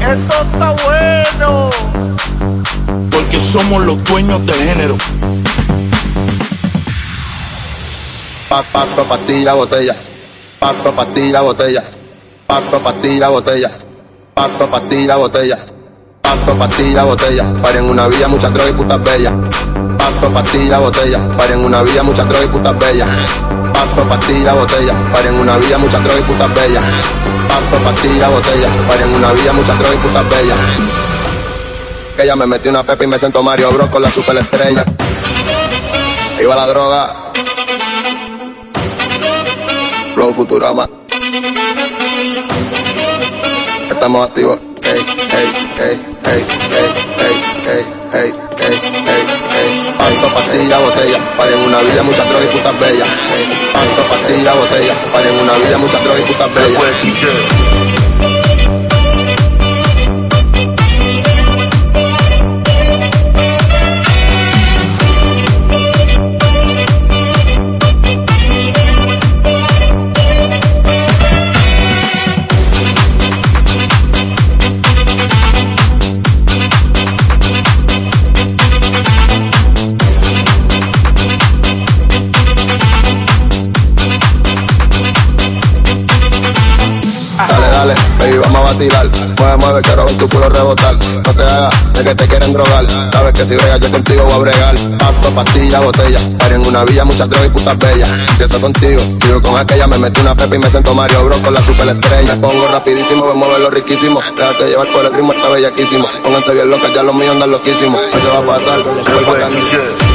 Esto está bueno. Porque somos los dueños del género. Pato, pastilla, botella. Pato, pastilla, botella. Pato, pastilla, botella. Pato, pastilla, botella. Pato, pastilla, botella. Paren una vía, muchas drogas y putas bellas. Pato, pastilla, botella. Paren una vía, muchas drogas y putas bellas. Pato, pastilla, botella. Paren una vía, muchas drogas y putas bellas. Pato, pastilla, botella. Paren una vía, muchas drogas y putas bellas. Que ella me metió una pepa y me sentó Mario Bros con la super estrella. Iba la droga. Flow Futurama. Estamos activos. Ey, ey, ey, ey, ey, ey, ey, ey, ey, ey, ey. Panto, pastilla, botella. Paren una vida, muchas drogas y putas bellas. Panto, pastilla, botella. Paren una vida, muchas drogas y putas bellas. Vacilar. Mueve, mueve, quiero ver tu culo rebotar. No te hagas de que te quieren drogar. Sabes que si bregas yo contigo voy a bregar. Pasto, pastilla, botella. Paren una villa, muchas drogas y putas bellas. Empiezo contigo, sigo con aquella. Me metí una pepa y me siento Mario Bros con la super estrella. Me pongo rapidísimo, voy a moverlo riquísimo. Déjate llevar por el ritmo, está bellaquísimo. Pónganse bien locas, ya los míos andan loquísimos. Va a pasar.